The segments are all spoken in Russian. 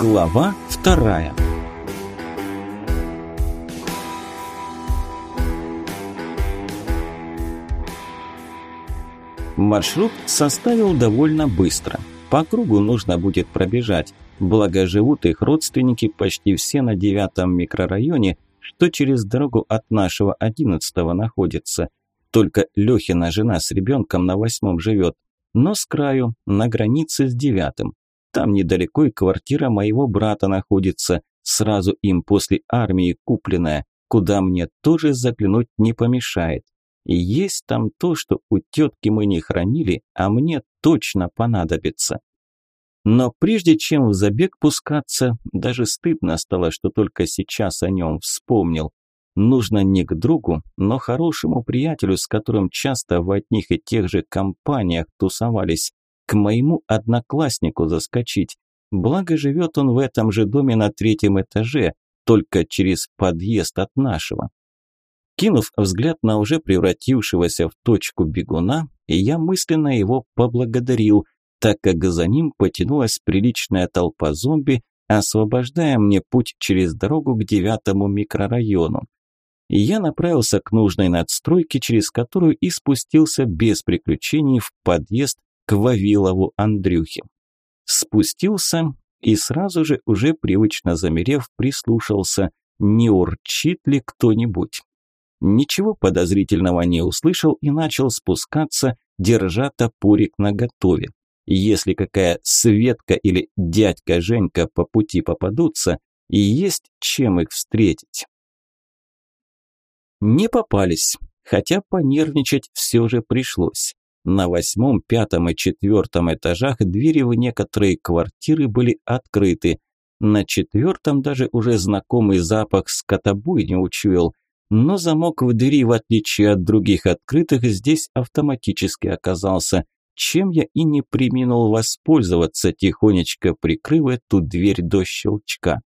Глава вторая Маршрут составил довольно быстро. По кругу нужно будет пробежать. Благо живут их родственники почти все на девятом микрорайоне, что через дорогу от нашего одиннадцатого находится. Только Лехина жена с ребенком на восьмом живет, но с краю, на границе с девятым. Там недалеко и квартира моего брата находится, сразу им после армии купленная, куда мне тоже заглянуть не помешает. И есть там то, что у тетки мы не хранили, а мне точно понадобится. Но прежде чем в забег пускаться, даже стыдно стало, что только сейчас о нем вспомнил. Нужно не к другу, но хорошему приятелю, с которым часто в одних и тех же компаниях тусовались, к моему однокласснику заскочить. Благо живет он в этом же доме на третьем этаже, только через подъезд от нашего. Кинув взгляд на уже превратившегося в точку бегуна, я мысленно его поблагодарил, так как за ним потянулась приличная толпа зомби, освобождая мне путь через дорогу к девятому микрорайону. Я направился к нужной надстройке, через которую и спустился без приключений в подъезд к Вавилову Андрюхе. Спустился и сразу же, уже привычно замерев, прислушался, не урчит ли кто-нибудь. Ничего подозрительного не услышал и начал спускаться, держа топорик наготове. Если какая Светка или дядька Женька по пути попадутся, и есть чем их встретить. Не попались, хотя понервничать все же пришлось. На восьмом, пятом и четвертом этажах двери в некоторые квартиры были открыты. На четвертом даже уже знакомый запах скотобойни учуял, но замок в двери, в отличие от других открытых, здесь автоматически оказался, чем я и не приминул воспользоваться, тихонечко прикрыв эту дверь до щелчка.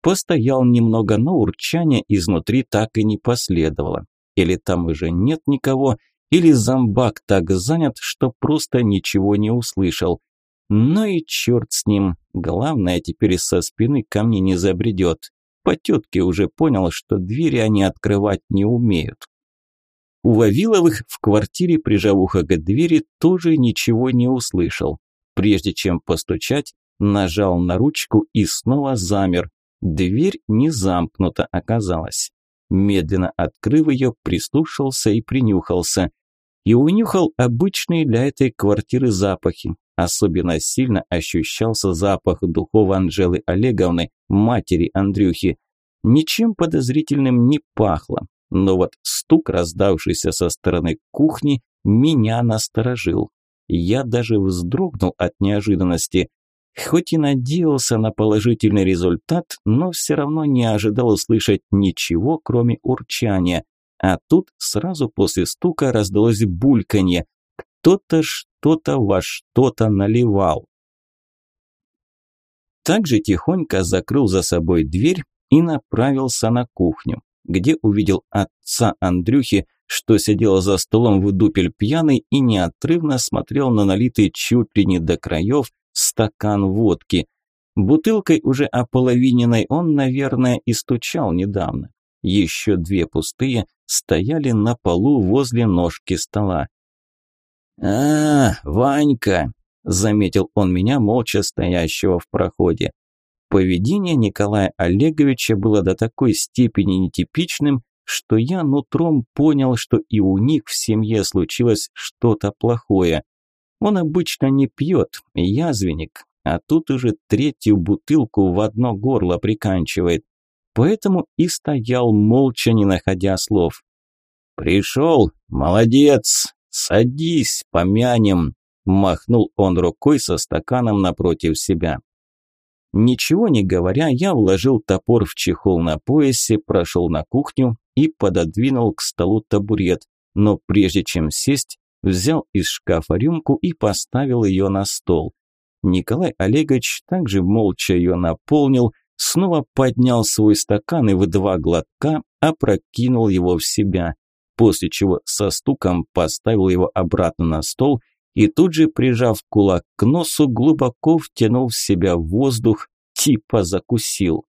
Постоял немного, но урчания изнутри так и не последовало. Или там уже нет никого, или зомбак так занят, что просто ничего не услышал. Но и черт с ним, главное теперь со спины ко мне не забредет. По тетке уже понял, что двери они открывать не умеют. У Вавиловых в квартире, прижав ухо к двери, тоже ничего не услышал. Прежде чем постучать, нажал на ручку и снова замер. Дверь не замкнута оказалась. Медленно открыв ее, прислушался и принюхался. И унюхал обычные для этой квартиры запахи. Особенно сильно ощущался запах духов Анжелы Олеговны, матери Андрюхи. Ничем подозрительным не пахло, но вот стук, раздавшийся со стороны кухни, меня насторожил. Я даже вздрогнул от неожиданности. Хоть и надеялся на положительный результат, но все равно не ожидал услышать ничего, кроме урчания. А тут сразу после стука раздалось бульканье. Кто-то что-то во что-то наливал. Также тихонько закрыл за собой дверь и направился на кухню, где увидел отца Андрюхи, что сидел за столом в дупель пьяный и неотрывно смотрел на налитый чуть ли не до краев стакан водки. Бутылкой уже ополовиненной он, наверное, и стучал недавно. Еще две пустые стояли на полу возле ножки стола. «А, Ванька!» – заметил он меня, молча стоящего в проходе. Поведение Николая Олеговича было до такой степени нетипичным, что я нутром понял, что и у них в семье случилось что-то плохое. Он обычно не пьет, язвенник, а тут уже третью бутылку в одно горло приканчивает. Поэтому и стоял молча, не находя слов. «Пришел, молодец!» «Садись, помянем!» – махнул он рукой со стаканом напротив себя. Ничего не говоря, я вложил топор в чехол на поясе, прошел на кухню и пододвинул к столу табурет, но прежде чем сесть, взял из шкафа рюмку и поставил ее на стол. Николай Олегович также молча ее наполнил, снова поднял свой стакан и в два глотка опрокинул его в себя после чего со стуком поставил его обратно на стол и тут же, прижав кулак к носу, глубоко втянул в себя воздух, типа закусил.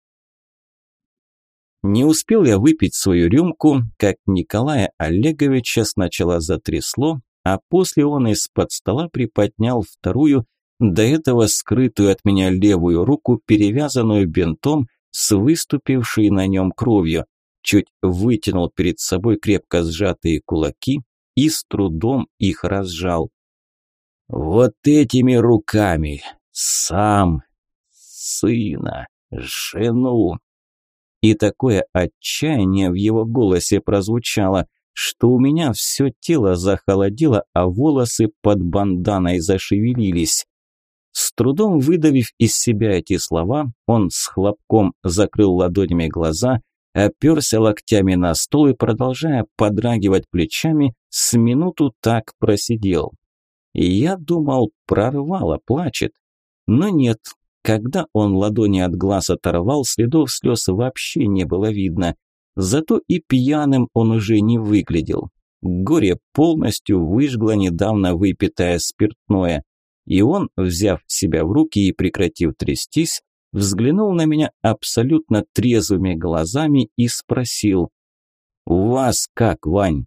Не успел я выпить свою рюмку, как Николая Олеговича сначала затрясло, а после он из-под стола приподнял вторую, до этого скрытую от меня левую руку, перевязанную бинтом с выступившей на нем кровью, чуть вытянул перед собой крепко сжатые кулаки и с трудом их разжал. «Вот этими руками сам сына, жену!» И такое отчаяние в его голосе прозвучало, что у меня все тело захолодело, а волосы под банданой зашевелились. С трудом выдавив из себя эти слова, он с хлопком закрыл ладонями глаза, оперся локтями на стол и, продолжая подрагивать плечами, с минуту так просидел. Я думал, прорвало, плачет. Но нет, когда он ладони от глаз оторвал, следов слез вообще не было видно. Зато и пьяным он уже не выглядел. Горе полностью выжгло недавно выпитое спиртное. И он, взяв себя в руки и прекратив трястись, взглянул на меня абсолютно трезвыми глазами и спросил. «У вас как, Вань?»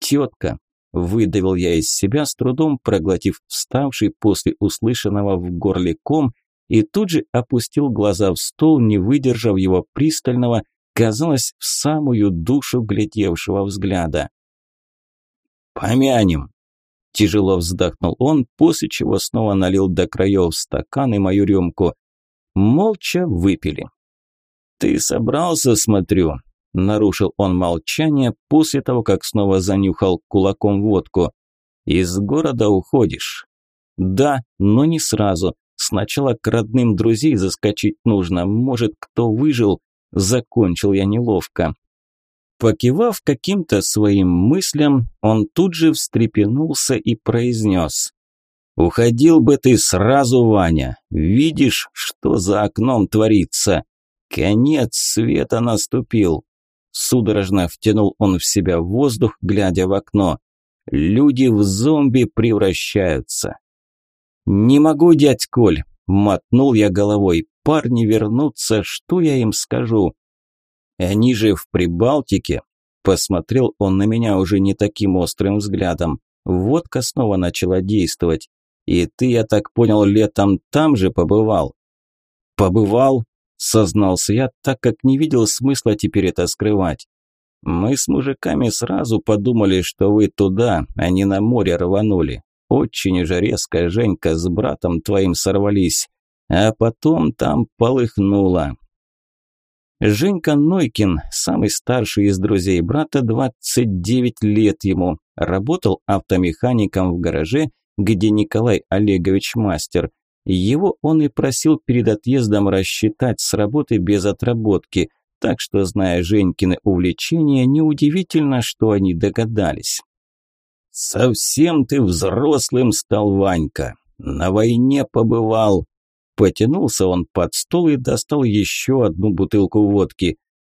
«Тетка», – выдавил я из себя, с трудом проглотив вставший после услышанного в горле ком и тут же опустил глаза в стол, не выдержав его пристального, казалось, в самую душу глядевшего взгляда. «Помянем!» Тяжело вздохнул он, после чего снова налил до краев стакан и мою рюмку. Молча выпили. «Ты собрался, смотрю?» Нарушил он молчание после того, как снова занюхал кулаком водку. «Из города уходишь?» «Да, но не сразу. Сначала к родным друзей заскочить нужно, может, кто выжил, закончил я неловко. Покивав каким-то своим мыслям, он тут же встрепенулся и произнес. «Уходил бы ты сразу, Ваня. Видишь, что за окном творится? Конец света наступил». Судорожно втянул он в себя воздух, глядя в окно. «Люди в зомби превращаются. «Не могу, дядь Коль», – мотнул я головой. «Парни вернутся, что я им скажу?» «Они же в Прибалтике», – посмотрел он на меня уже не таким острым взглядом. Водка снова начала действовать. «И ты, я так понял, летом там же побывал?» «Побывал», – сознался я, так как не видел смысла теперь это скрывать. «Мы с мужиками сразу подумали, что вы туда, а не на море рванули. Очень же резко Женька с братом твоим сорвались, а потом там полыхнуло. Женька Нойкин, самый старший из друзей брата, 29 лет ему, работал автомехаником в гараже, где Николай Олегович мастер. Его он и просил перед отъездом рассчитать с работы без отработки, так что, зная Женькины увлечения, неудивительно, что они догадались. «Совсем ты взрослым стал, Ванька. На войне побывал». Потянулся он под стол и достал еще одну бутылку водки.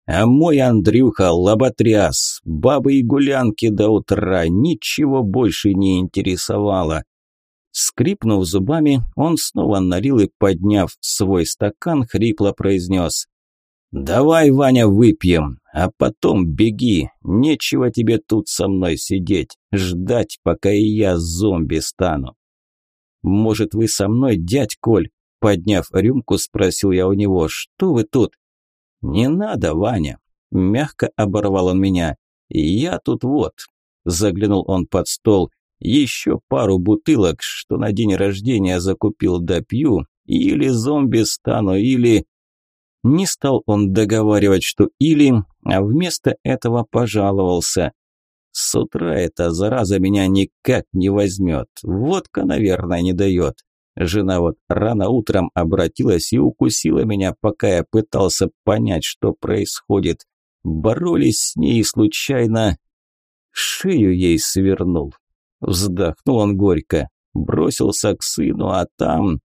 А мой Андрюха лоботряс, бабы и гулянки до утра, ничего больше не интересовало. Скрипнув зубами, он снова налил и, подняв свой стакан, хрипло произнес. «Давай, Ваня, выпьем, а потом беги. Нечего тебе тут со мной сидеть, ждать, пока и я зомби стану». «Может, вы со мной, дядь Коль?» Подняв рюмку, спросил я у него, «Что вы тут?» «Не надо, Ваня», – мягко оборвал он меня. «Я тут вот», – заглянул он под стол, «еще пару бутылок, что на день рождения закупил, допью, или зомби стану, или...» Не стал он договаривать, что или, а вместо этого пожаловался. С утра эта зараза меня никак не возьмет. Водка, наверное, не дает. Жена вот рано утром обратилась и укусила меня, пока я пытался понять, что происходит. Боролись с ней случайно... Шею ей свернул. Вздохнул он горько. Бросился к сыну, а там...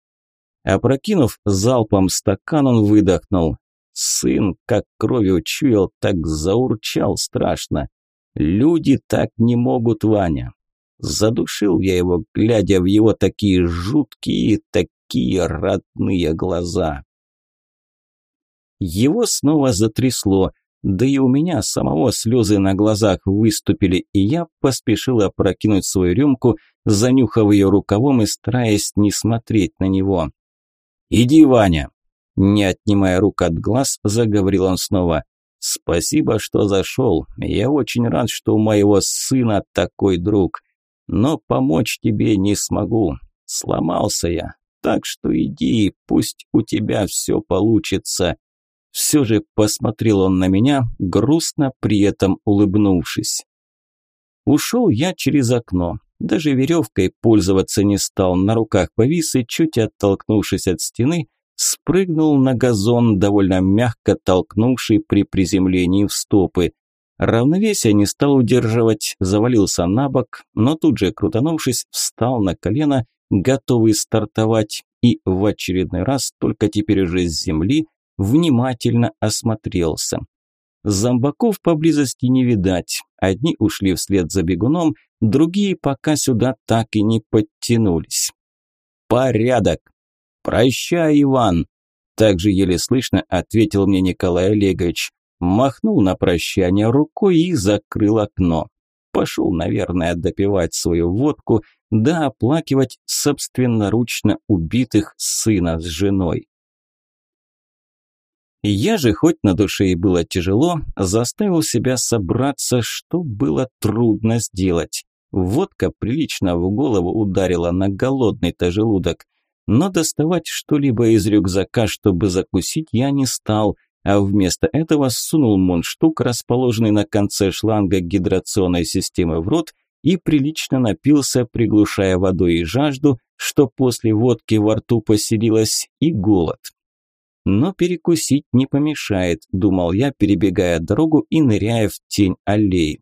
Опрокинув залпом стакан, он выдохнул. Сын, как кровью чуял, так заурчал страшно. Люди так не могут, Ваня. Задушил я его, глядя в его такие жуткие, такие родные глаза. Его снова затрясло, да и у меня самого слезы на глазах выступили, и я поспешил опрокинуть свою рюмку, занюхав ее рукавом и стараясь не смотреть на него. «Иди, Ваня!» Не отнимая рук от глаз, заговорил он снова. «Спасибо, что зашел. Я очень рад, что у моего сына такой друг. Но помочь тебе не смогу. Сломался я. Так что иди, пусть у тебя все получится». Все же посмотрел он на меня, грустно при этом улыбнувшись. Ушел я через окно. Даже веревкой пользоваться не стал, на руках повис и, чуть оттолкнувшись от стены, спрыгнул на газон, довольно мягко толкнувший при приземлении в стопы. Равновесие не стал удерживать, завалился на бок, но тут же, крутанувшись, встал на колено, готовый стартовать, и в очередной раз, только теперь уже с земли, внимательно осмотрелся. Зомбаков поблизости не видать, одни ушли вслед за бегуном, другие пока сюда так и не подтянулись. «Порядок!» «Прощай, Иван!» Также еле слышно ответил мне Николай Олегович. Махнул на прощание рукой и закрыл окно. Пошел, наверное, допивать свою водку, да оплакивать собственноручно убитых сына с женой. Я же, хоть на душе и было тяжело, заставил себя собраться, что было трудно сделать. Водка прилично в голову ударила на голодный-то желудок но доставать что-либо из рюкзака, чтобы закусить, я не стал, а вместо этого сунул мундштук, расположенный на конце шланга гидрационной системы в рот, и прилично напился, приглушая водой и жажду, что после водки во рту поселилась, и голод. Но перекусить не помешает, думал я, перебегая дорогу и ныряя в тень аллеи.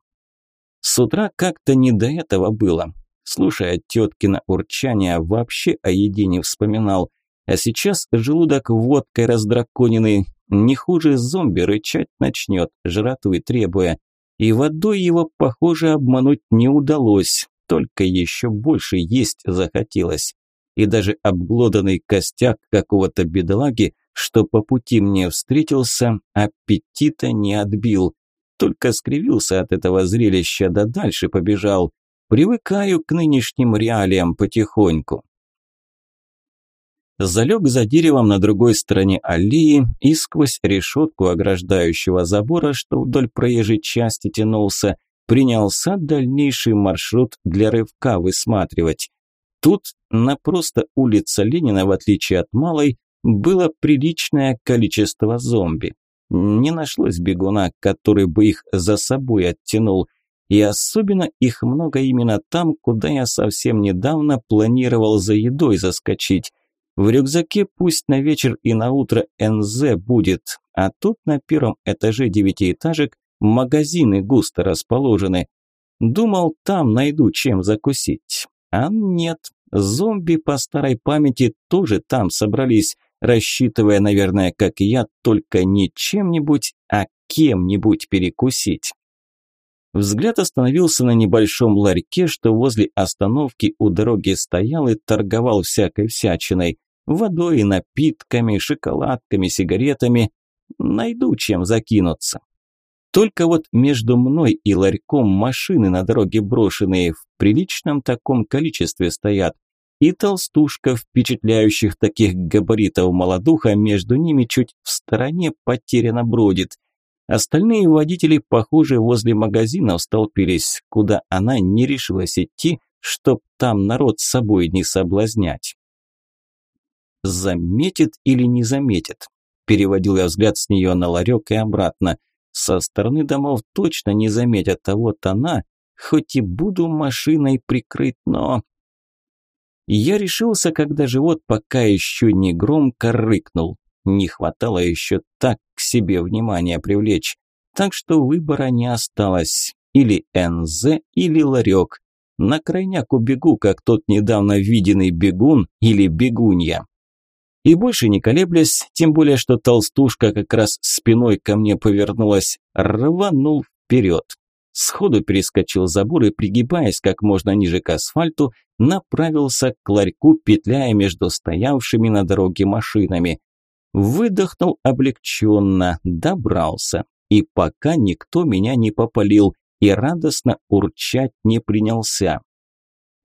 С утра как-то не до этого было. Слушая теткино урчание, вообще о еде не вспоминал. А сейчас желудок водкой раздраконенный, не хуже зомби рычать начнет, жратвы требуя. И водой его, похоже, обмануть не удалось, только еще больше есть захотелось. И даже обглоданный костяк какого-то бедолаги, что по пути мне встретился, аппетита не отбил. Только скривился от этого зрелища, да дальше побежал. Привыкаю к нынешним реалиям потихоньку. Залег за деревом на другой стороне аллеи и сквозь решетку ограждающего забора, что вдоль проезжей части тянулся, принялся дальнейший маршрут для рывка высматривать. Тут на просто улице Ленина, в отличие от Малой, было приличное количество зомби. Не нашлось бегуна, который бы их за собой оттянул, и особенно их много именно там, куда я совсем недавно планировал за едой заскочить. В рюкзаке пусть на вечер и на утро НЗ будет, а тут на первом этаже девятиэтажек магазины густо расположены. Думал, там найду чем закусить. А нет, зомби по старой памяти тоже там собрались, рассчитывая, наверное, как и я, только не чем-нибудь, а кем-нибудь перекусить. Взгляд остановился на небольшом ларьке, что возле остановки у дороги стоял и торговал всякой всячиной. Водой, напитками, шоколадками, сигаретами. Найду чем закинуться. Только вот между мной и ларьком машины на дороге брошенные в приличном таком количестве стоят. И толстушка впечатляющих таких габаритов молодуха между ними чуть в стороне потеряно бродит. Остальные водители, похоже, возле магазинов столпились, куда она не решилась идти, чтоб там народ с собой не соблазнять. «Заметит или не заметит?» Переводил я взгляд с нее на ларек и обратно. Со стороны домов точно не заметят, а вот она, хоть и буду машиной прикрыть, но... Я решился, когда живот пока еще не громко рыкнул. Не хватало еще так к себе внимание привлечь. Так что выбора не осталось. Или НЗ, или ларек. На крайняк убегу, как тот недавно виденный бегун или бегунья. И больше не колеблясь, тем более, что толстушка как раз спиной ко мне повернулась, рванул вперед. Сходу перескочил забор и, пригибаясь как можно ниже к асфальту, направился к ларьку, петляя между стоявшими на дороге машинами. Выдохнул облегченно, добрался. И пока никто меня не попалил и радостно урчать не принялся.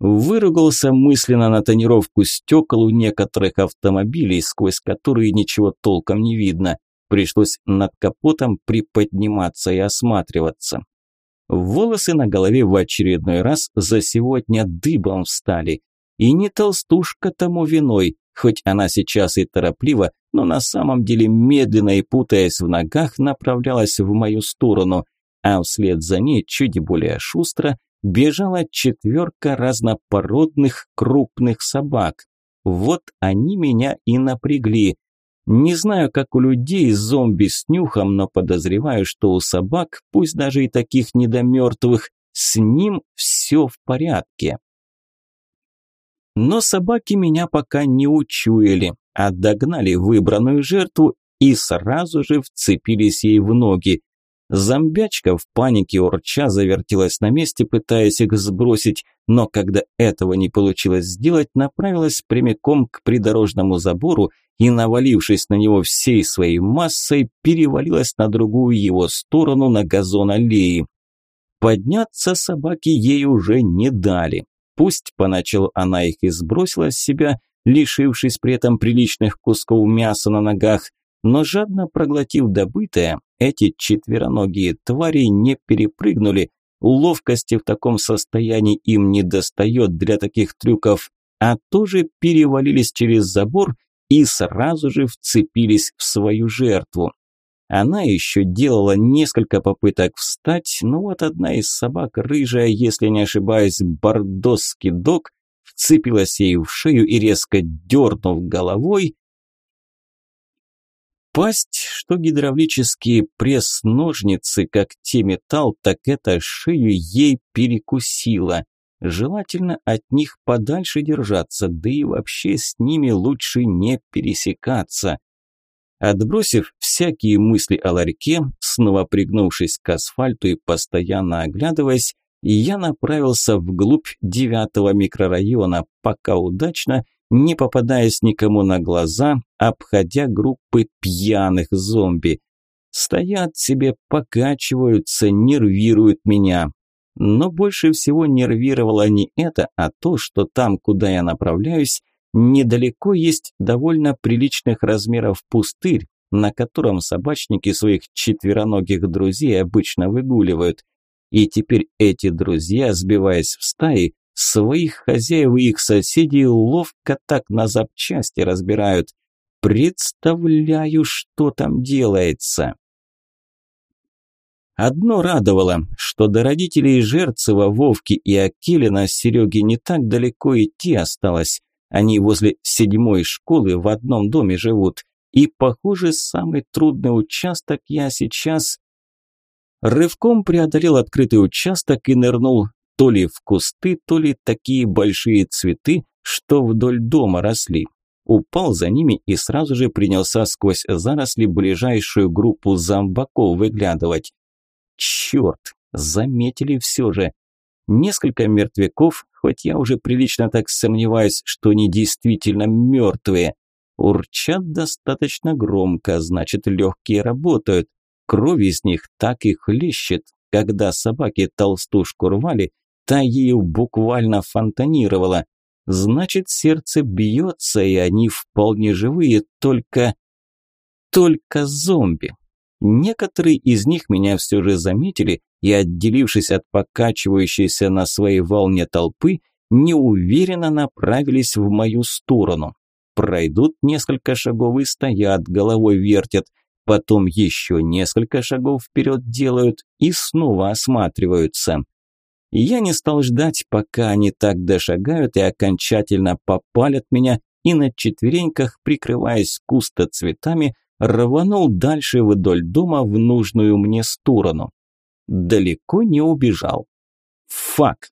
Выругался мысленно на тонировку стекол у некоторых автомобилей, сквозь которые ничего толком не видно. Пришлось над капотом приподниматься и осматриваться. Волосы на голове в очередной раз за сегодня дыбом встали. И не толстушка тому виной, хоть она сейчас и торопливо, но на самом деле медленно и путаясь в ногах направлялась в мою сторону, а вслед за ней чуть более шустро бежала четверка разнопородных крупных собак. Вот они меня и напрягли. Не знаю, как у людей зомби с нюхом, но подозреваю, что у собак, пусть даже и таких недомертвых, с ним все в порядке. Но собаки меня пока не учуяли, а догнали выбранную жертву и сразу же вцепились ей в ноги. Зомбячка в панике урча завертелась на месте, пытаясь их сбросить, но когда этого не получилось сделать, направилась прямиком к придорожному забору и, навалившись на него всей своей массой, перевалилась на другую его сторону на газон аллеи. Подняться собаки ей уже не дали. Пусть поначалу она их и сбросила с себя, лишившись при этом приличных кусков мяса на ногах, но жадно проглотив добытое, эти четвероногие твари не перепрыгнули, ловкости в таком состоянии им не достает для таких трюков, а тоже перевалились через забор и сразу же вцепились в свою жертву. Она еще делала несколько попыток встать, но вот одна из собак, рыжая, если не ошибаюсь, бордосский дог, вцепилась ей в шею и резко дернув головой, Пасть, что гидравлические пресс-ножницы, как те металл, так это шею ей перекусило. Желательно от них подальше держаться, да и вообще с ними лучше не пересекаться. Отбросив всякие мысли о ларьке, снова пригнувшись к асфальту и постоянно оглядываясь, я направился вглубь девятого микрорайона, пока удачно не попадаясь никому на глаза, обходя группы пьяных зомби. Стоят себе, покачиваются, нервируют меня. Но больше всего нервировало не это, а то, что там, куда я направляюсь, недалеко есть довольно приличных размеров пустырь, на котором собачники своих четвероногих друзей обычно выгуливают. И теперь эти друзья, сбиваясь в стаи, Своих хозяев и их соседей ловко так на запчасти разбирают. Представляю, что там делается. Одно радовало, что до родителей Жерцева, Вовки и Акелина Сереге не так далеко идти осталось. Они возле седьмой школы в одном доме живут. И, похоже, самый трудный участок я сейчас... Рывком преодолел открытый участок и нырнул то ли в кусты, то ли такие большие цветы, что вдоль дома росли. Упал за ними и сразу же принялся сквозь заросли ближайшую группу зомбаков выглядывать. Черт, заметили все же. Несколько мертвяков, хоть я уже прилично так сомневаюсь, что они действительно мертвые. Урчат достаточно громко, значит легкие работают. Кровь из них так и хлещет. Когда собаки толстушку рвали, та ею буквально фонтанировала. Значит, сердце бьется, и они вполне живые, только... Только зомби. Некоторые из них меня все же заметили и, отделившись от покачивающейся на своей волне толпы, неуверенно направились в мою сторону. Пройдут несколько шагов и стоят, головой вертят, потом еще несколько шагов вперед делают и снова осматриваются. Я не стал ждать, пока они так дошагают и окончательно попалят меня, и на четвереньках, прикрываясь кусто цветами, рванул дальше вдоль дома в нужную мне сторону. Далеко не убежал. Фак!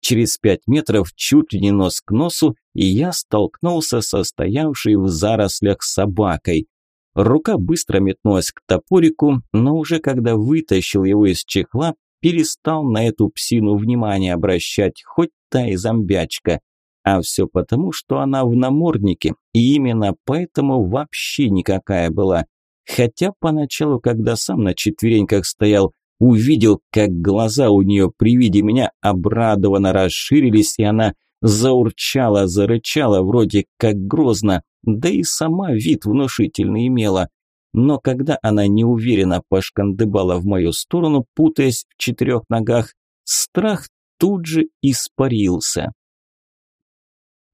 Через пять метров чуть ли не нос к носу, и я столкнулся со стоявшей в зарослях собакой. Рука быстро метнулась к топорику, но уже когда вытащил его из чехла, перестал на эту псину внимание обращать, хоть та и зомбячка. А все потому, что она в наморднике, и именно поэтому вообще никакая была. Хотя поначалу, когда сам на четвереньках стоял, увидел, как глаза у нее при виде меня обрадованно расширились, и она заурчала, зарычала, вроде как грозно, да и сама вид внушительный имела. Но когда она неуверенно пошкандыбала в мою сторону, путаясь в четырех ногах, страх тут же испарился.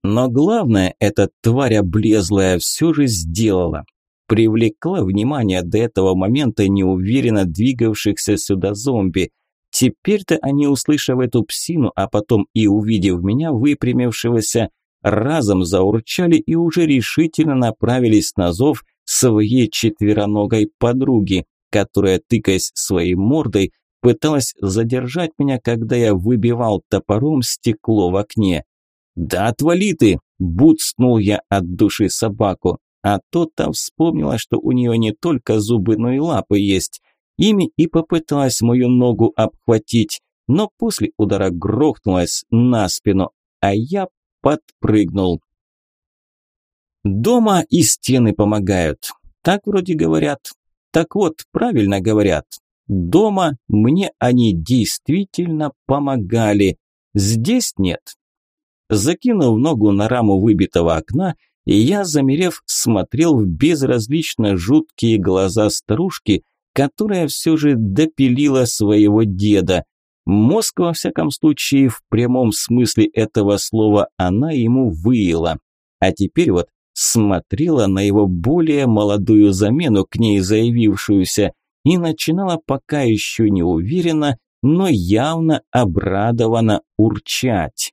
Но главное, эта тварь облезлая все же сделала. Привлекла внимание до этого момента неуверенно двигавшихся сюда зомби. Теперь-то они, услышав эту псину, а потом и увидев меня, выпрямившегося, разом заурчали и уже решительно направились на зов своей четвероногой подруги, которая, тыкаясь своей мордой, пыталась задержать меня, когда я выбивал топором стекло в окне. «Да отвали ты!» – буцнул я от души собаку. А то-то вспомнила, что у нее не только зубы, но и лапы есть. Ими и попыталась мою ногу обхватить, но после удара грохнулась на спину, а я подпрыгнул. Дома и стены помогают. Так вроде говорят. Так вот, правильно говорят. Дома мне они действительно помогали. Здесь нет. Закинув ногу на раму выбитого окна, я, замерев, смотрел в безразлично жуткие глаза старушки, которая все же допилила своего деда. Мозг, во всяком случае, в прямом смысле этого слова, она ему выила. А теперь вот смотрела на его более молодую замену, к ней заявившуюся, и начинала пока еще не уверенно, но явно обрадованно урчать.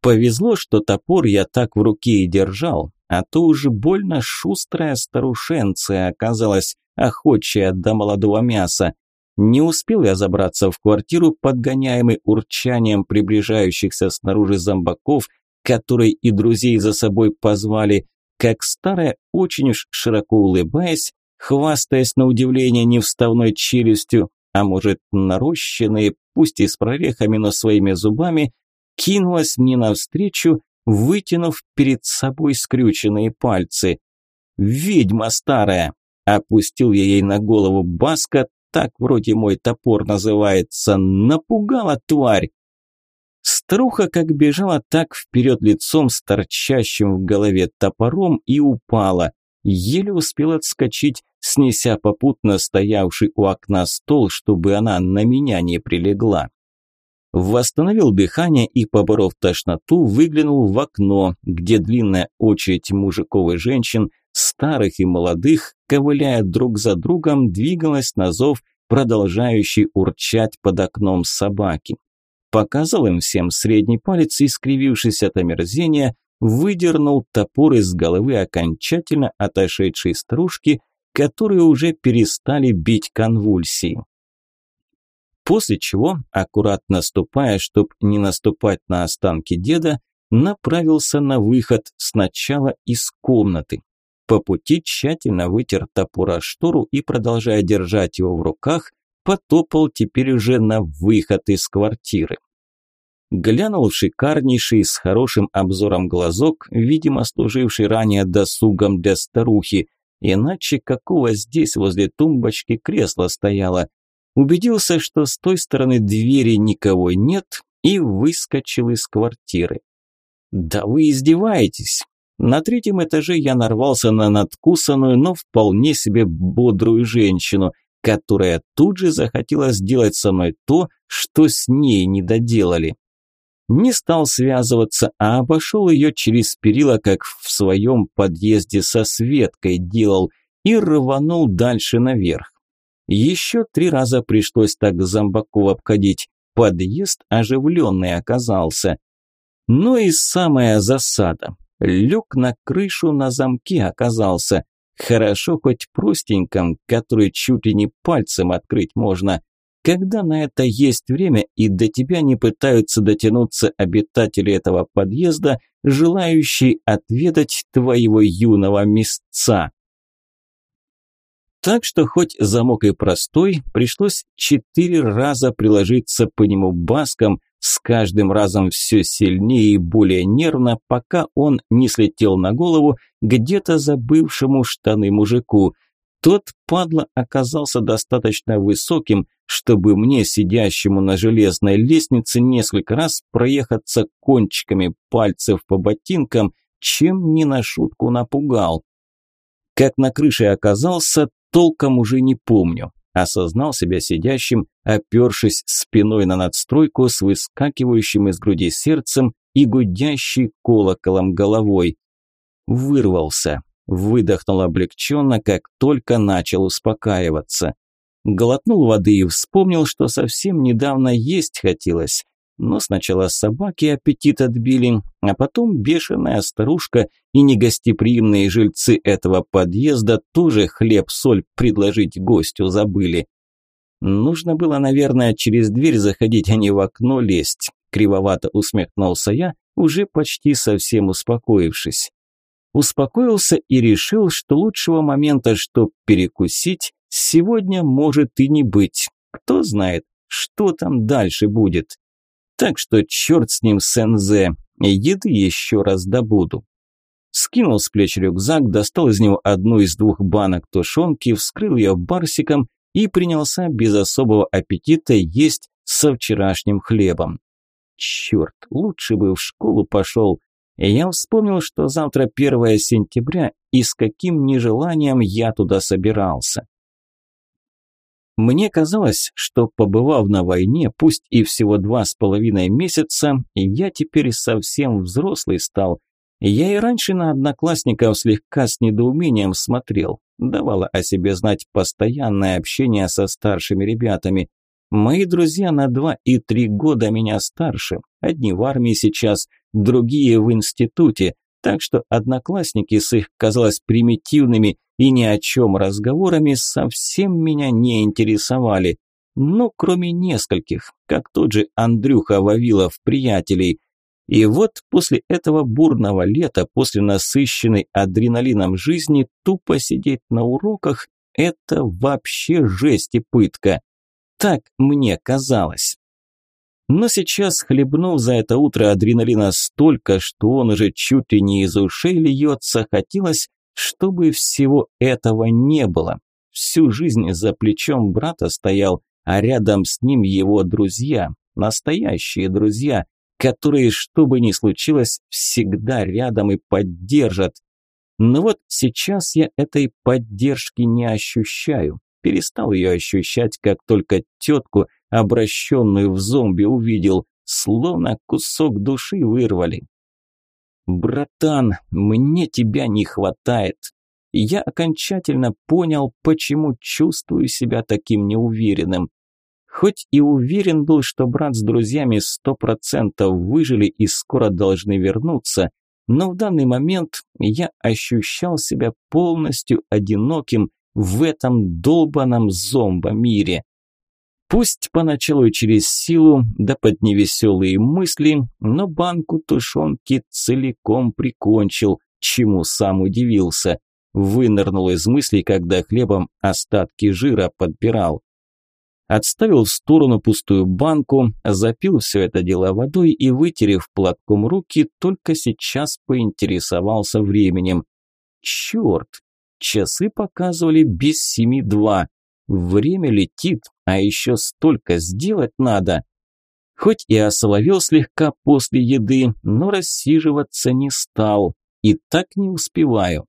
Повезло, что топор я так в руке и держал, а то уже больно шустрая старушенция оказалась, охочая до молодого мяса. Не успел я забраться в квартиру, подгоняемый урчанием приближающихся снаружи зомбаков, которые и друзей за собой позвали, как старая, очень уж широко улыбаясь, хвастаясь на удивление невставной челюстью, а может нарощенные, пусть и с прорехами, но своими зубами, кинулась мне навстречу, вытянув перед собой скрюченные пальцы. «Ведьма старая!» Опустил я ей на голову баска, так вроде мой топор называется, напугала тварь. Старуха как бежала так вперед лицом с торчащим в голове топором и упала. Еле успел отскочить, снеся попутно стоявший у окна стол, чтобы она на меня не прилегла. Восстановил дыхание и, поборов тошноту, выглянул в окно, где длинная очередь мужиков и женщин, старых и молодых, ковыляя друг за другом, двигалась на зов, продолжающий урчать под окном собаки. Показал им всем средний палец и, скривившись от омерзения, выдернул топор из головы окончательно отошедшей старушки, которые уже перестали бить конвульсии. После чего, аккуратно ступая, чтобы не наступать на останки деда, направился на выход сначала из комнаты. По пути тщательно вытер топора штору и, продолжая держать его в руках, потопал теперь уже на выход из квартиры. Глянул в шикарнейший с хорошим обзором глазок, видимо, служивший ранее досугом для старухи, иначе какого здесь возле тумбочки кресло стояло, убедился, что с той стороны двери никого нет, и выскочил из квартиры. «Да вы издеваетесь!» На третьем этаже я нарвался на надкусанную, но вполне себе бодрую женщину, которая тут же захотела сделать со мной то, что с ней не доделали. Не стал связываться, а обошел ее через перила, как в своем подъезде со Светкой делал, и рванул дальше наверх. Еще три раза пришлось так зомбаков обходить. Подъезд оживленный оказался. Ну и самая засада. Люк на крышу на замке оказался. Хорошо хоть простеньком, который чуть ли не пальцем открыть можно. Когда на это есть время и до тебя не пытаются дотянуться обитатели этого подъезда, желающие отведать твоего юного местца. Так что хоть замок и простой, пришлось четыре раза приложиться по нему баском, с каждым разом все сильнее и более нервно, пока он не слетел на голову где-то забывшему штаны мужику. Тот, падла, оказался достаточно высоким, чтобы мне, сидящему на железной лестнице, несколько раз проехаться кончиками пальцев по ботинкам, чем не на шутку напугал. Как на крыше оказался, толком уже не помню. Осознал себя сидящим, опершись спиной на надстройку с выскакивающим из груди сердцем и гудящей колоколом головой. Вырвался. Выдохнул облегченно, как только начал успокаиваться. Глотнул воды и вспомнил, что совсем недавно есть хотелось. Но сначала собаки аппетит отбили, а потом бешеная старушка и негостеприимные жильцы этого подъезда тоже хлеб-соль предложить гостю забыли. Нужно было, наверное, через дверь заходить, а не в окно лезть. Кривовато усмехнулся я, уже почти совсем успокоившись. Успокоился и решил, что лучшего момента, чтобы перекусить, сегодня может и не быть. Кто знает, что там дальше будет. Так что черт с ним с НЗ, еды еще раз добуду. Скинул с плеч рюкзак, достал из него одну из двух банок тушенки, вскрыл ее барсиком и принялся без особого аппетита есть со вчерашним хлебом. Черт, лучше бы в школу пошел. Я вспомнил, что завтра 1 сентября и с каким нежеланием я туда собирался. Мне казалось, что побывав на войне, пусть и всего два с половиной месяца, я теперь совсем взрослый стал. Я и раньше на одноклассников слегка с недоумением смотрел. Давало о себе знать постоянное общение со старшими ребятами. Мои друзья на два и три года меня старше. Одни в армии сейчас, другие в институте. Так что одноклассники с их, казалось, примитивными и ни о чем разговорами совсем меня не интересовали. Ну, кроме нескольких, как тот же Андрюха Вавилов, приятелей. И вот после этого бурного лета, после насыщенной адреналином жизни, тупо сидеть на уроках – это вообще жесть и пытка. Так мне казалось. Но сейчас, хлебнув за это утро адреналина столько, что он уже чуть ли не из ушей льется, хотелось, чтобы всего этого не было. Всю жизнь за плечом брата стоял, а рядом с ним его друзья, настоящие друзья, которые, что бы ни случилось, всегда рядом и поддержат. Но вот сейчас я этой поддержки не ощущаю. Перестал ее ощущать, как только тетку, обращенную в зомби, увидел, словно кусок души вырвали. «Братан, мне тебя не хватает». Я окончательно понял, почему чувствую себя таким неуверенным. Хоть и уверен был, что брат с друзьями сто процентов выжили и скоро должны вернуться, но в данный момент я ощущал себя полностью одиноким в этом долбанном зомбо-мире. Пусть поначалу через силу, да под невеселые мысли, но банку тушенки целиком прикончил, чему сам удивился. Вынырнул из мыслей, когда хлебом остатки жира подбирал. Отставил в сторону пустую банку, запил все это дело водой и, вытерев платком руки, только сейчас поинтересовался временем. Черт, Часы показывали без семи два. Время летит, а еще столько сделать надо. Хоть и осоловел слегка после еды, но рассиживаться не стал. И так не успеваю.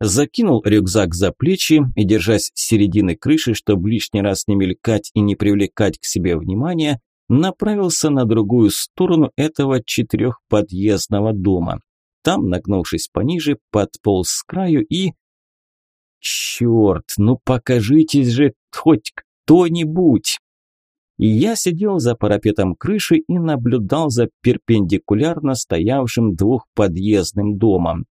Закинул рюкзак за плечи и, держась с середины крыши, чтобы лишний раз не мелькать и не привлекать к себе внимания, направился на другую сторону этого четырехподъездного дома. Там, нагнувшись пониже, подполз с краю и... Черт, ну покажитесь же хоть кто-нибудь! я сидел за парапетом крыши и наблюдал за перпендикулярно стоявшим двухподъездным домом.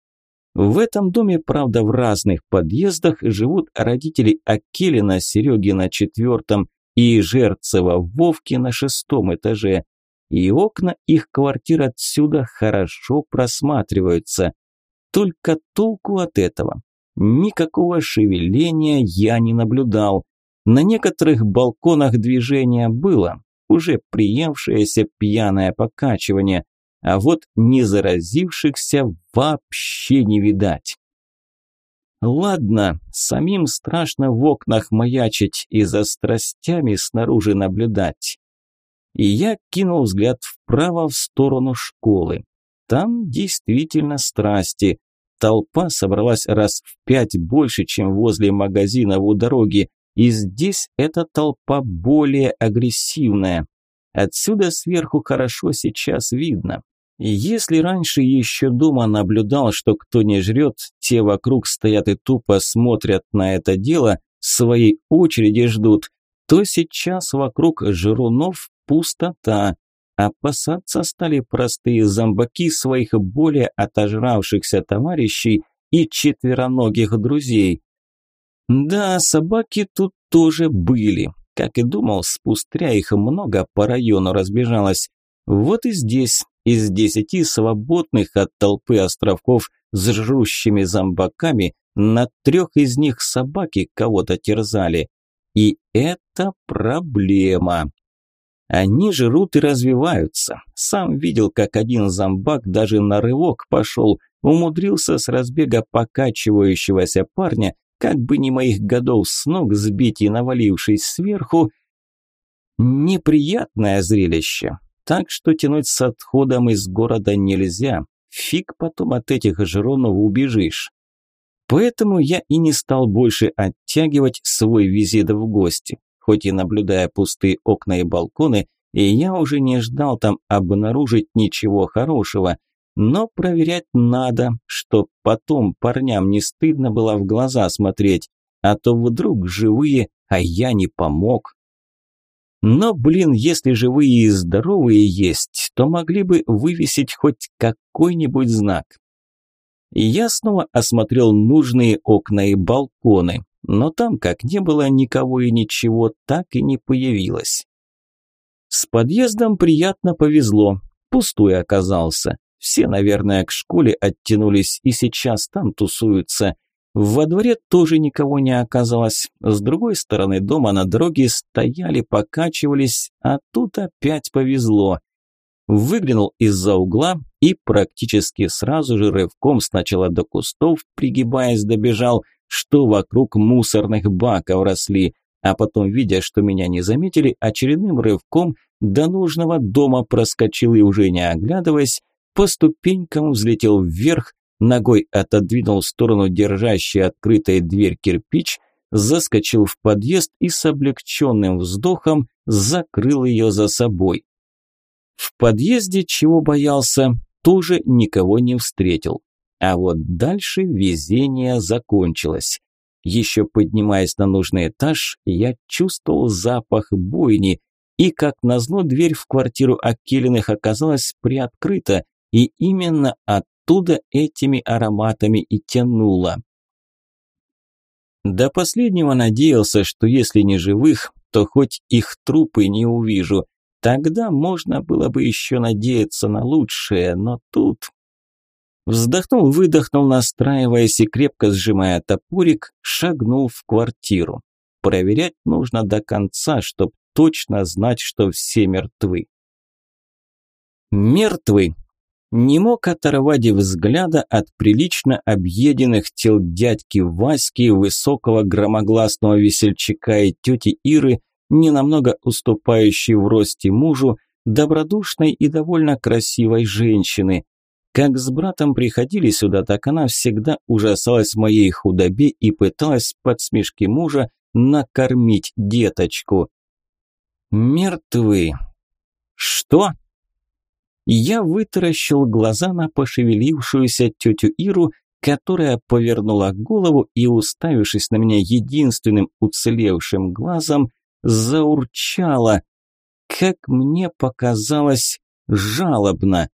В этом доме, правда, в разных подъездах живут родители Акелина Сереги на четвертом и Жерцева Вовки на шестом этаже и окна их квартир отсюда хорошо просматриваются. Только толку от этого. Никакого шевеления я не наблюдал. На некоторых балконах движение было, уже приевшееся пьяное покачивание, а вот не заразившихся вообще не видать. Ладно, самим страшно в окнах маячить и за страстями снаружи наблюдать. И я кинул взгляд вправо в сторону школы. Там действительно страсти. Толпа собралась раз в пять больше, чем возле магазина у дороги, и здесь эта толпа более агрессивная. Отсюда сверху хорошо сейчас видно. Если раньше еще дома наблюдал, что кто не жрет, те вокруг стоят и тупо смотрят на это дело, своей очереди ждут, то сейчас вокруг жрунов пустота. Опасаться стали простые зомбаки своих более отожравшихся товарищей и четвероногих друзей. Да, собаки тут тоже были. Как и думал, спустря их много по району разбежалось. Вот и здесь, из десяти свободных от толпы островков с жрущими зомбаками, на трех из них собаки кого-то терзали. И это проблема. Они жрут и развиваются. Сам видел, как один зомбак даже на рывок пошел, умудрился с разбега покачивающегося парня как бы не моих годов с ног сбить и навалившись сверху, неприятное зрелище. Так что тянуть с отходом из города нельзя. Фиг потом от этих жронов убежишь. Поэтому я и не стал больше оттягивать свой визит в гости. Хоть и наблюдая пустые окна и балконы, и я уже не ждал там обнаружить ничего хорошего – но проверять надо, чтоб потом парням не стыдно было в глаза смотреть, а то вдруг живые, а я не помог. Но, блин, если живые и здоровые есть, то могли бы вывесить хоть какой-нибудь знак. я снова осмотрел нужные окна и балконы, но там как не было никого и ничего, так и не появилось. С подъездом приятно повезло, пустой оказался. Все, наверное, к школе оттянулись и сейчас там тусуются. Во дворе тоже никого не оказалось. С другой стороны дома на дороге стояли, покачивались, а тут опять повезло. Выглянул из-за угла и практически сразу же рывком сначала до кустов, пригибаясь, добежал, что вокруг мусорных баков росли, а потом, видя, что меня не заметили, очередным рывком до нужного дома проскочил и уже не оглядываясь, по ступенькам взлетел вверх, ногой отодвинул в сторону держащий открытой дверь кирпич, заскочил в подъезд и с облегченным вздохом закрыл ее за собой. В подъезде, чего боялся, тоже никого не встретил. А вот дальше везение закончилось. Еще поднимаясь на нужный этаж, я чувствовал запах бойни, и, как назло, дверь в квартиру Акелиных оказалась приоткрыта, и именно оттуда этими ароматами и тянуло. До последнего надеялся, что если не живых, то хоть их трупы не увижу. Тогда можно было бы еще надеяться на лучшее, но тут... Вздохнул, выдохнул, настраиваясь и крепко сжимая топорик, шагнул в квартиру. Проверять нужно до конца, чтобы точно знать, что все мертвы. Мертвы не мог оторвать взгляда от прилично объеденных тел дядьки Васьки, высокого громогласного весельчака и тети Иры, не намного уступающей в росте мужу, добродушной и довольно красивой женщины. Как с братом приходили сюда, так она всегда ужасалась моей худобе и пыталась под смешки мужа накормить деточку. Мертвы. Что? Я вытаращил глаза на пошевелившуюся тетю Иру, которая повернула голову и, уставившись на меня единственным уцелевшим глазом, заурчала, как мне показалось, жалобно.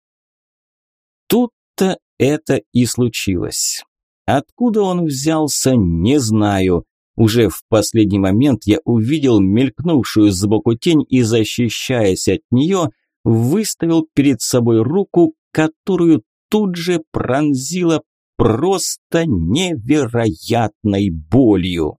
Это и случилось. Откуда он взялся, не знаю. Уже в последний момент я увидел мелькнувшую сбоку тень и, защищаясь от нее, выставил перед собой руку, которую тут же пронзила просто невероятной болью.